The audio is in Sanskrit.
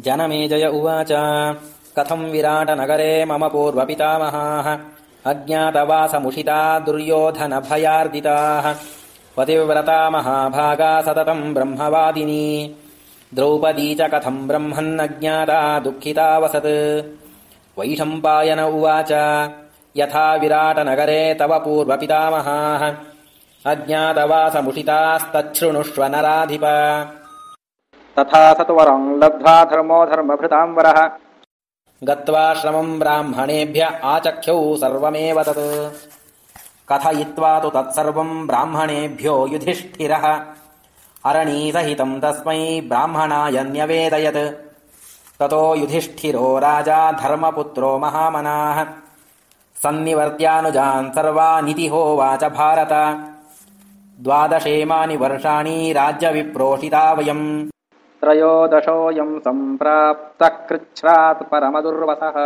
जनमेजय उवाच। कथम् विराटनगरे मम पूर्वपितामहाः? अज्ञातवासमुषिता दुर्योधनभयार्दिताः पतिव्रता महाभागा सततम् ब्रह्मवादिनी। द्रौपदी च कथम् ब्रह्मन्नज्ञाता दुःखितावसत् वैशम्पायन उवाच। यथा विराटनगरे तव पूर्वपितामहाः। अज्ञातवासमुषितास्तच्छृणुष्व नराधिप तथा सत्वरम् लब्ध्वा धर्मो धर्मभृताम् वरः गत्वाश्रमम् ब्राह्मणेभ्य आचख्यौ सर्वमेव तत्। कथयित्वा तु तत्सर्वम् ब्राह्मणेभ्यो युधिष्ठिरः। अरणीसहितम् तस्मै ब्राह्मणाय न्यवेदयत्। ततो युधिष्ठिरो राजा धर्मपुत्रो महामनाः। सन्निवर्त्यानुजान् सर्वानिति होवाच भारत। द्वादशेमानि वर्षाणि राज्यविप्रोषिता वयम् त्रयोदशोऽयम् सम्प्राप्तः कृच्छ्रात् परमदुर्वसः